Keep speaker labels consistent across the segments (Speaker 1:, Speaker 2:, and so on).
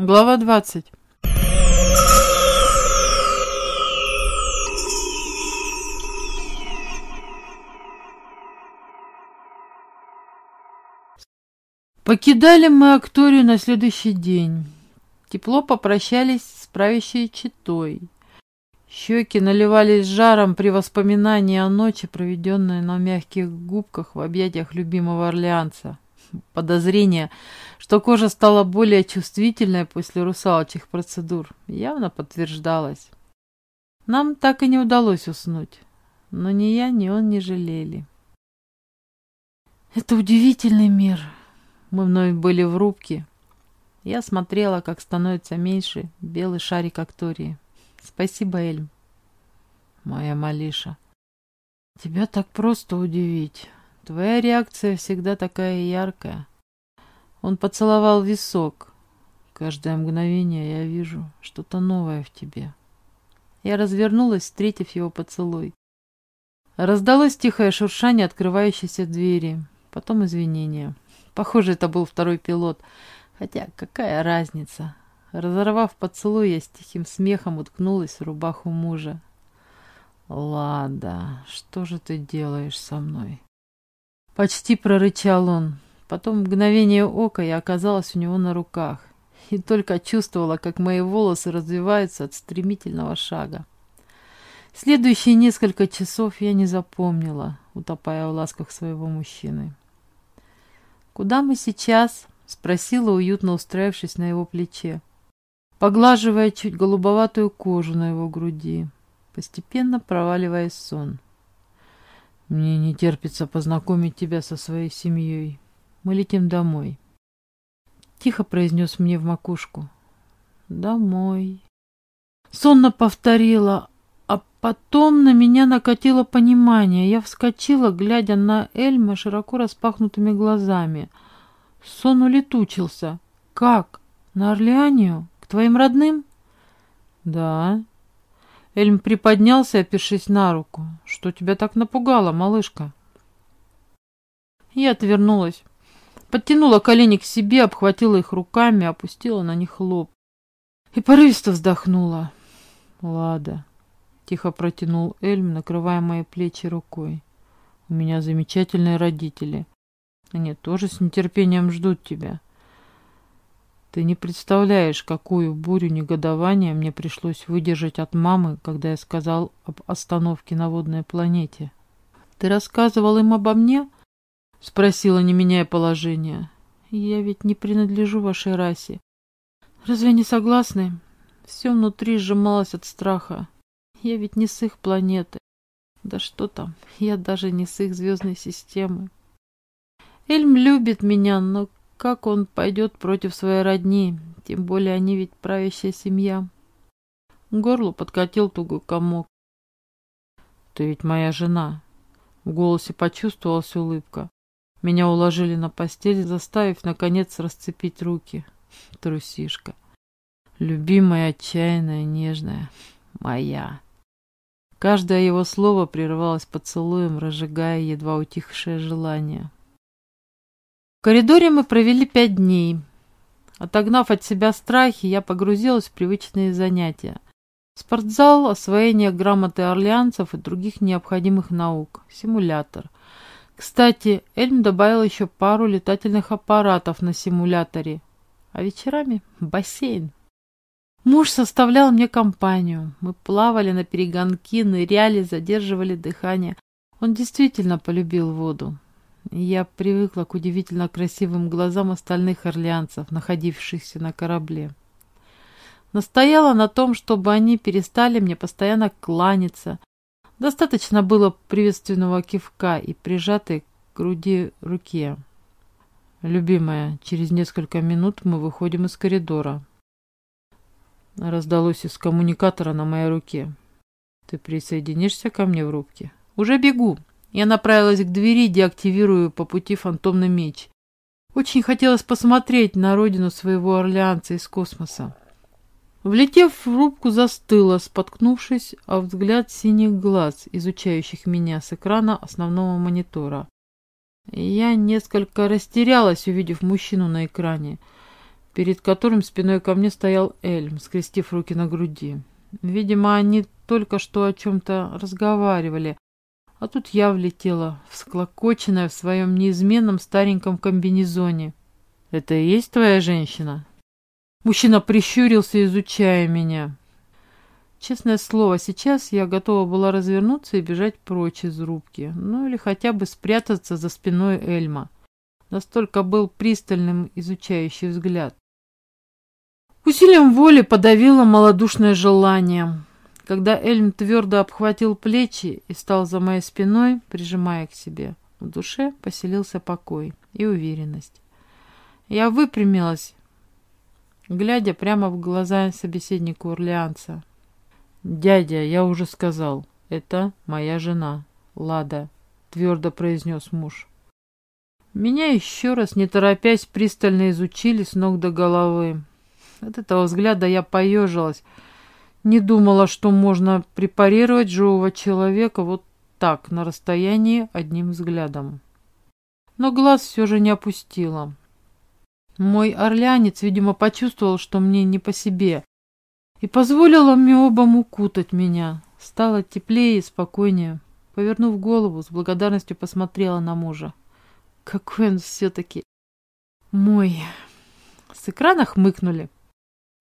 Speaker 1: Глава 20. Покидали мы Акторию на следующий день. Тепло попрощались с правящей читой. Щеки наливались жаром при воспоминании о ночи, проведенной на мягких губках в объятиях любимого орлеанца. Подозрение, что кожа стала более чувствительной после русалочьих процедур, явно подтверждалось. Нам так и не удалось уснуть, но ни я, ни он не жалели. Это удивительный мир. Мы вновь были в рубке. Я смотрела, как становится меньше белый шарик Актории. Спасибо, Эльм. Моя Малиша. Тебя так просто удивить. Твоя реакция всегда такая яркая. Он поцеловал висок. Каждое мгновение я вижу что-то новое в тебе. Я развернулась, встретив его поцелуй. Раздалось тихое шуршание открывающейся двери. Потом извинения. Похоже, это был второй пилот. Хотя какая разница? Разорвав поцелуй, я с тихим смехом уткнулась в рубаху мужа. «Лада, что же ты делаешь со мной?» Почти прорычал он. Потом мгновение ока я оказалась у него на руках и только чувствовала, как мои волосы развиваются от стремительного шага. Следующие несколько часов я не запомнила, утопая в ласках своего мужчины. «Куда мы сейчас?» — спросила, уютно устраившись на его плече, поглаживая чуть голубоватую кожу на его груди, постепенно проваливаясь в сон. Мне не терпится познакомить тебя со своей семьей. Мы летим домой. Тихо произнес мне в макушку. Домой. Сонно повторила, а потом на меня накатило понимание. Я вскочила, глядя на Эльма широко распахнутыми глазами. Сон улетучился. Как? На Орлеанию? К твоим родным? Да. Эльм приподнялся, опершись на руку. «Что тебя так напугало, малышка?» Я отвернулась. Подтянула колени к себе, обхватила их руками, опустила на них лоб. И порывисто вздохнула. «Лада», — тихо протянул Эльм, накрывая мои плечи рукой. «У меня замечательные родители. Они тоже с нетерпением ждут тебя. Ты не представляешь, какую бурю негодования мне пришлось выдержать от мамы, когда я сказал об остановке на водной планете. Ты рассказывал им обо мне? Спросила, не меняя положения. Я ведь не принадлежу вашей расе. Разве не согласны? Все внутри сжималось от страха. Я ведь не с их планеты. Да что там, я даже не с их звездной системы. Эльм любит меня, но как он пойдет против своей родни? Тем более они ведь правящая семья. К горлу подкатил тугой комок. Ты ведь моя жена. В голосе почувствовалась улыбка. Меня уложили на постель, заставив, наконец, расцепить руки. Трусишка. Любимая, отчаянная, нежная. Моя. Каждое его слово прерывалось поцелуем, разжигая едва утихшее желание. Коридоре мы провели пять дней. Отогнав от себя страхи, я погрузилась в привычные занятия. Спортзал, освоение грамоты орлеанцев и других необходимых наук, симулятор. Кстати, Эльм добавил еще пару летательных аппаратов на симуляторе. А вечерами бассейн. Муж составлял мне компанию. Мы плавали на перегонки, ныряли, задерживали дыхание. Он действительно полюбил воду. Я привыкла к удивительно красивым глазам остальных орлеанцев, находившихся на корабле. Настояла на том, чтобы они перестали мне постоянно кланяться. Достаточно было приветственного кивка и прижатой к груди руке. «Любимая, через несколько минут мы выходим из коридора». Раздалось из коммуникатора на моей руке. «Ты присоединишься ко мне в рубке?» «Уже бегу!» Я направилась к двери, деактивируя по пути фантомный меч. Очень хотелось посмотреть на родину своего орлеанца из космоса. Влетев в рубку, застыла, споткнувшись о взгляд синих глаз, изучающих меня с экрана основного монитора. Я несколько растерялась, увидев мужчину на экране. перед которым спиной ко мне стоял Эльм, скрестив руки на груди. Видимо, они только что о чем-то разговаривали, а тут я влетела, всклокоченная в своем неизменном стареньком комбинезоне. «Это и есть твоя женщина?» Мужчина прищурился, изучая меня. Честное слово, сейчас я готова была развернуться и бежать прочь из рубки, ну или хотя бы спрятаться за спиной Эльма. Настолько был пристальным изучающий взгляд. Усилием воли подавила малодушное желание. Когда Эльм твердо обхватил плечи и стал за моей спиной, прижимая к себе, в душе поселился покой и уверенность. Я выпрямилась, глядя прямо в глаза собеседнику Орлеанца. «Дядя, я уже сказал, это моя жена, Лада», — твердо произнес муж. Меня еще раз, не торопясь, пристально изучили с ног до головы. От этого взгляда я поежилась. Не думала, что можно препарировать живого человека вот так, на расстоянии, одним взглядом. Но глаз все же не опустила. Мой орлянец, видимо, почувствовал, что мне не по себе, и позволил мне обам укутать меня. Стало теплее и спокойнее. Повернув голову, с благодарностью посмотрела на мужа. Какой он все-таки мой. С экрана хмыкнули.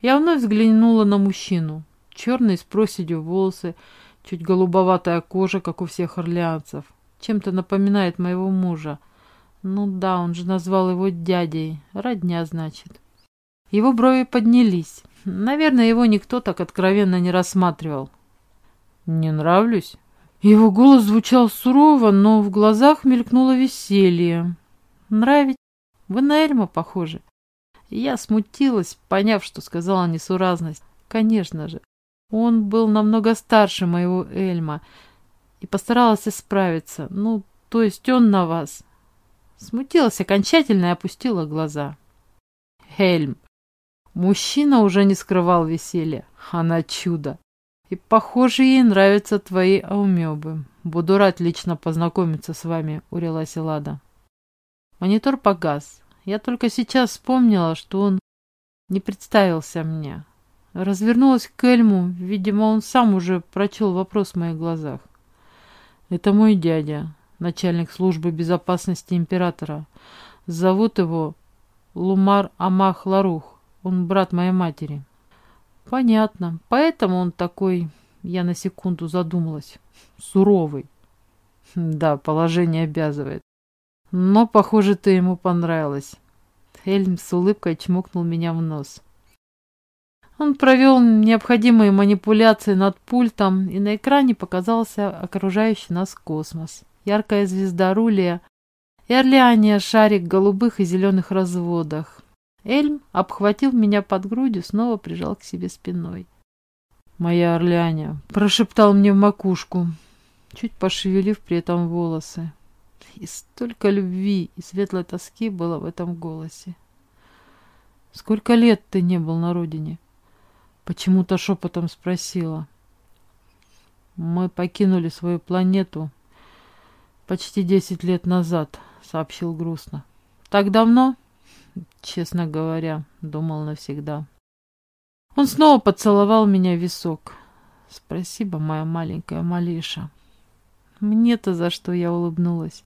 Speaker 1: Я вновь взглянула на мужчину. Черные с проседью волосы, чуть голубоватая кожа, как у всех орлеанцев. Чем-то напоминает моего мужа. Ну да, он же назвал его дядей. Родня, значит. Его брови поднялись. Наверное, его никто так откровенно не рассматривал. «Не нравлюсь?» Его голос звучал сурово, но в глазах мелькнуло веселье. «Нравить? Вы на Эльма похожи». Я смутилась, поняв, что сказала несуразность. Конечно же, он был намного старше моего Эльма и постаралась исправиться. Ну, то есть он на вас. Смутилась окончательно и опустила глаза. Эльм. Мужчина уже не скрывал веселья. Она чудо. И, похоже, ей нравятся твои аумебы. Буду рад лично познакомиться с вами, урелась Элада. Монитор погас. Я только сейчас вспомнила, что он не представился мне. Развернулась к Эльму. Видимо, он сам уже прочел вопрос в моих глазах. «Это мой дядя, начальник службы безопасности императора. Зовут его Лумар Амах Ларух. Он брат моей матери». «Понятно. Поэтому он такой...» Я на секунду задумалась. «Суровый». «Да, положение обязывает. Но, похоже, ты ему понравилась. Эльм с улыбкой чмокнул меня в нос. Он провел необходимые манипуляции над пультом, и на экране показался окружающий нас космос. Яркая звезда Рулия и Орлеания шарик в голубых и зеленых разводах. Эльм обхватил меня под грудью, снова прижал к себе спиной. «Моя Орлеания!» – прошептал мне в макушку, чуть пошевелив при этом волосы. И столько любви и светлой тоски было в этом голосе. «Сколько лет ты не был на родине?» Почему-то шепотом спросила. «Мы покинули свою планету почти десять лет назад», — сообщил грустно. «Так давно?» Честно говоря, думал навсегда. Он снова поцеловал меня в висок. «Спасибо, моя маленькая Малиша». Мне-то за что я улыбнулась.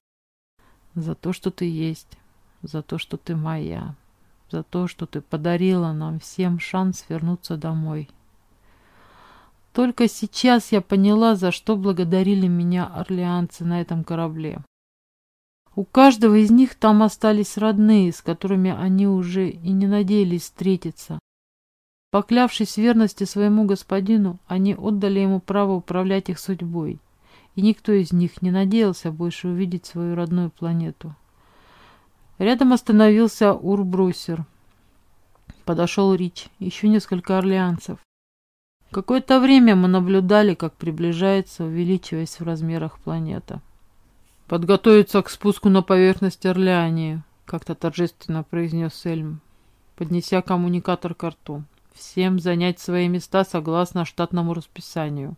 Speaker 1: За то, что ты есть, за то, что ты моя, за то, что ты подарила нам всем шанс вернуться домой. Только сейчас я поняла, за что благодарили меня орлеанцы на этом корабле. У каждого из них там остались родные, с которыми они уже и не надеялись встретиться. Поклявшись верности своему господину, они отдали ему право управлять их судьбой и никто из них не надеялся больше увидеть свою родную планету. Рядом остановился Урбрусер. Подошел Рич, еще несколько орлеанцев. Какое-то время мы наблюдали, как приближается, увеличиваясь в размерах планета. «Подготовиться к спуску на поверхность Орлеании», — как-то торжественно произнес Эльм, поднеся коммуникатор к рту. «Всем занять свои места согласно штатному расписанию».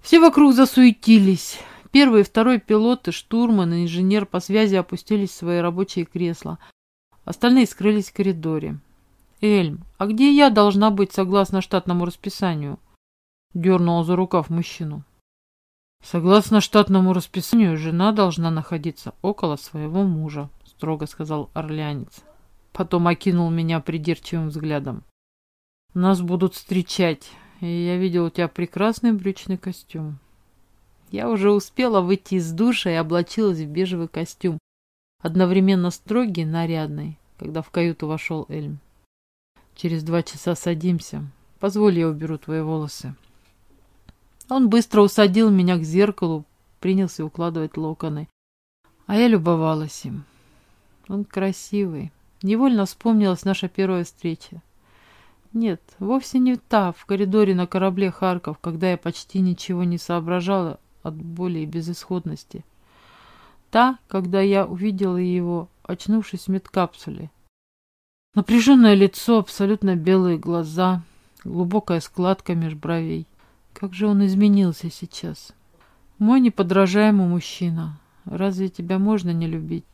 Speaker 1: Все вокруг засуетились. Первый и второй пилоты, штурман и инженер по связи опустились в свои рабочие кресла. Остальные скрылись в коридоре. «Эльм, а где я должна быть согласно штатному расписанию?» Дернула за рукав мужчину. «Согласно штатному расписанию, жена должна находиться около своего мужа», строго сказал орлянец. Потом окинул меня придирчивым взглядом. «Нас будут встречать, и я видел у тебя прекрасный брючный костюм». Я уже успела выйти из душа и облачилась в бежевый костюм, одновременно строгий и нарядный, когда в каюту вошел Эльм. «Через два часа садимся. Позволь, я уберу твои волосы». Он быстро усадил меня к зеркалу, принялся укладывать локоны, а я любовалась им. Он красивый. Невольно вспомнилась наша первая встреча. Нет, вовсе не та, в коридоре на корабле Харков, когда я почти ничего не соображала от боли и безысходности. Та, когда я увидела его, очнувшись в медкапсуле. Напряженное лицо, абсолютно белые глаза, глубокая складка меж бровей. Как же он изменился сейчас. Мой неподражаемый мужчина. Разве тебя можно не любить?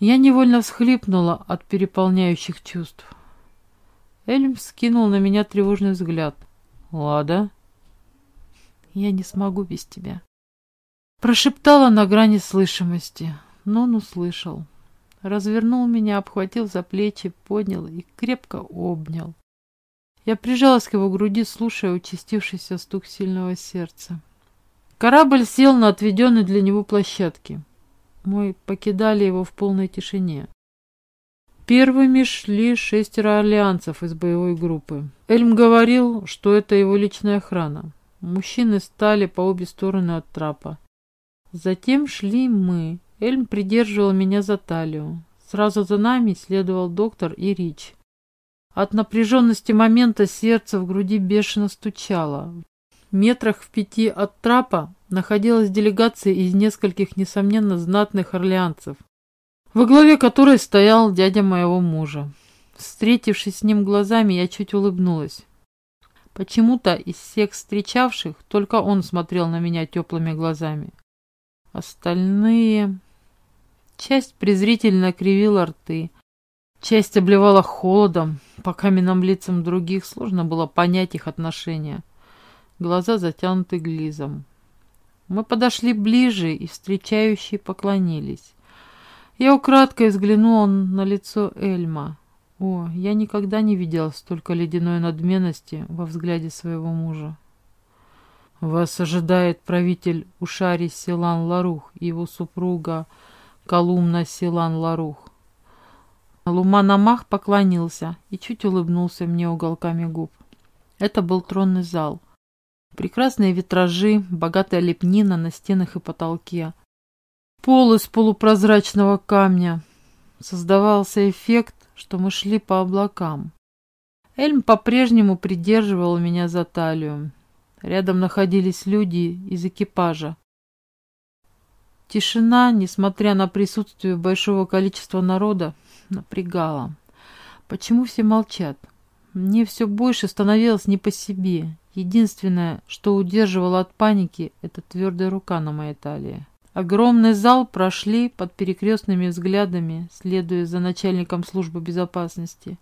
Speaker 1: Я невольно всхлипнула от переполняющих чувств. Эльм скинул на меня тревожный взгляд. «Лада?» «Я не смогу без тебя». Прошептала на грани слышимости, но он услышал. Развернул меня, обхватил за плечи, поднял и крепко обнял. Я прижалась к его груди, слушая участившийся стук сильного сердца. Корабль сел на отведенной для него площадке. Мы покидали его в полной тишине. Первыми шли шестеро альянцев из боевой группы. Эльм говорил, что это его личная охрана. Мужчины стали по обе стороны от трапа. Затем шли мы. Эльм придерживал меня за талию. Сразу за нами следовал доктор и Рич. От напряженности момента сердце в груди бешено стучало. В метрах в пяти от трапа находилась делегация из нескольких, несомненно, знатных орлеанцев, во главе которой стоял дядя моего мужа. Встретившись с ним глазами, я чуть улыбнулась. Почему-то из всех встречавших только он смотрел на меня теплыми глазами. Остальные... Часть презрительно кривила рты, часть обливала холодом, по каменным лицам других сложно было понять их отношения. Глаза затянуты глизом. Мы подошли ближе и встречающие поклонились. Я украдкой взглянула на лицо Эльма. О, я никогда не видела столько ледяной надменности во взгляде своего мужа. Вас ожидает правитель Ушари Силан Ларух и его супруга Колумна Силан Ларух. Луманамах поклонился и чуть улыбнулся мне уголками губ. Это был тронный зал. Прекрасные витражи, богатая лепнина на стенах и потолке. Пол из полупрозрачного камня. Создавался эффект, что мы шли по облакам. Эльм по-прежнему придерживал меня за талию. Рядом находились люди из экипажа. Тишина, несмотря на присутствие большого количества народа, напрягала. Почему все молчат? Мне все больше становилось не по себе. Единственное, что удерживало от паники, это твердая рука на моей талии. Огромный зал прошли под перекрестными взглядами, следуя за начальником службы безопасности.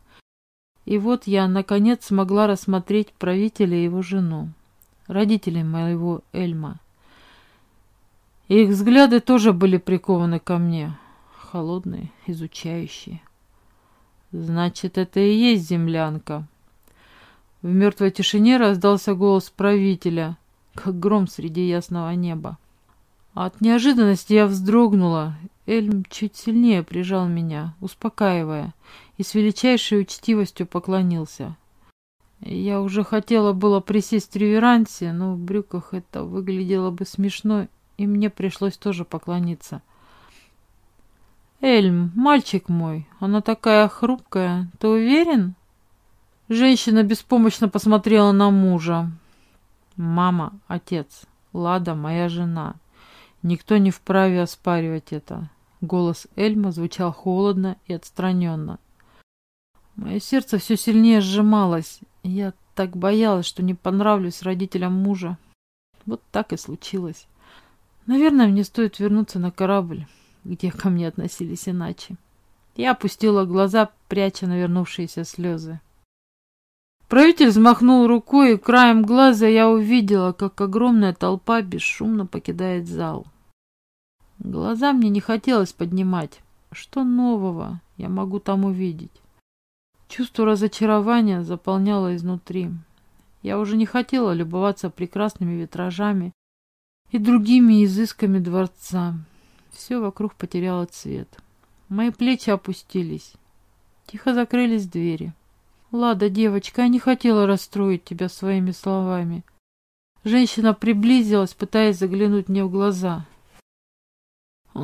Speaker 1: И вот я, наконец, смогла рассмотреть правителя и его жену, родителей моего Эльма. их взгляды тоже были прикованы ко мне, холодные, изучающие. Значит, это и есть землянка, в мертвой тишине раздался голос правителя, как гром среди ясного неба. От неожиданности я вздрогнула. Эльм чуть сильнее прижал меня, успокаивая, и с величайшей учтивостью поклонился. Я уже хотела было присесть в реверансе, но в брюках это выглядело бы смешно, и мне пришлось тоже поклониться. «Эльм, мальчик мой, она такая хрупкая, ты уверен?» Женщина беспомощно посмотрела на мужа. «Мама, отец, Лада моя жена. Никто не вправе оспаривать это». Голос Эльма звучал холодно и отстраненно. Мое сердце все сильнее сжималось. Я так боялась, что не понравлюсь родителям мужа. Вот так и случилось. Наверное, мне стоит вернуться на корабль, где ко мне относились иначе. Я опустила глаза, пряча навернувшиеся слезы. Правитель взмахнул рукой, и краем глаза я увидела, как огромная толпа бесшумно покидает зал. Глаза мне не хотелось поднимать. Что нового я могу там увидеть? Чувство разочарования заполняло изнутри. Я уже не хотела любоваться прекрасными витражами и другими изысками дворца. Все вокруг потеряло цвет. Мои плечи опустились. Тихо закрылись двери. «Лада, девочка, я не хотела расстроить тебя своими словами». Женщина приблизилась, пытаясь заглянуть мне в глаза.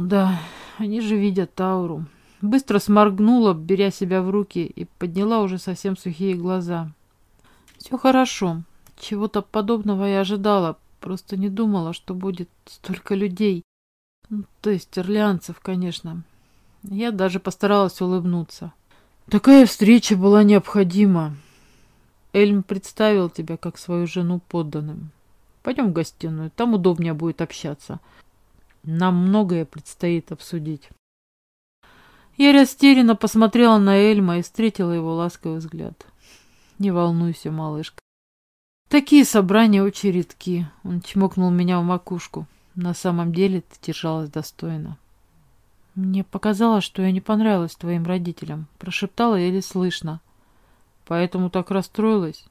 Speaker 1: «Да, они же видят Тауру». Быстро сморгнула, беря себя в руки, и подняла уже совсем сухие глаза. «Все хорошо. Чего-то подобного я ожидала, просто не думала, что будет столько людей. Ну, то есть ирлянцев, конечно. Я даже постаралась улыбнуться. Такая встреча была необходима. Эльм представил тебя как свою жену подданным. Пойдем в гостиную, там удобнее будет общаться. Нам многое предстоит обсудить. Я растерянно посмотрела на Эльма и встретила его ласковый взгляд. Не волнуйся, малышка. Такие собрания очень редки. Он чмокнул меня в макушку. На самом деле ты держалась достойно. «Мне показалось, что я не понравилась твоим родителям», — прошептала еле слышно. «Поэтому так расстроилась».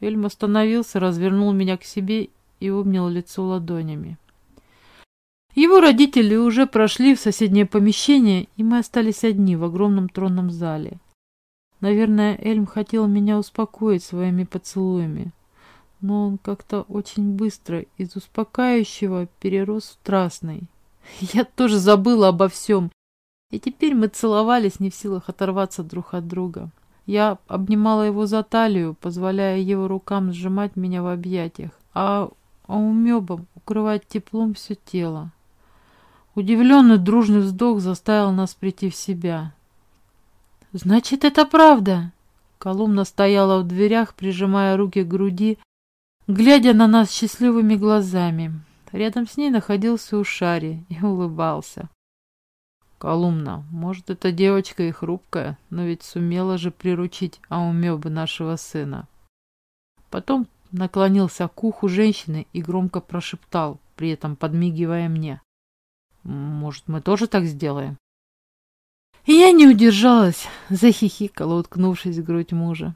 Speaker 1: Эльм остановился, развернул меня к себе и обнял лицо ладонями. Его родители уже прошли в соседнее помещение, и мы остались одни в огромном тронном зале. Наверное, Эльм хотел меня успокоить своими поцелуями, но он как-то очень быстро из успокаивающего перерос в страстный. Я тоже забыла обо всем. И теперь мы целовались, не в силах оторваться друг от друга. Я обнимала его за талию, позволяя его рукам сжимать меня в объятиях, а умебом укрывать теплом все тело. Удивленный дружный вздох заставил нас прийти в себя. «Значит, это правда!» Колумна стояла в дверях, прижимая руки к груди, глядя на нас счастливыми глазами. Рядом с ней находился Ушари и улыбался. «Колумна, может, эта девочка и хрупкая, но ведь сумела же приручить Аумёбы нашего сына». Потом наклонился к уху женщины и громко прошептал, при этом подмигивая мне. «Может, мы тоже так сделаем?» Я не удержалась, захихикала, уткнувшись в грудь мужа.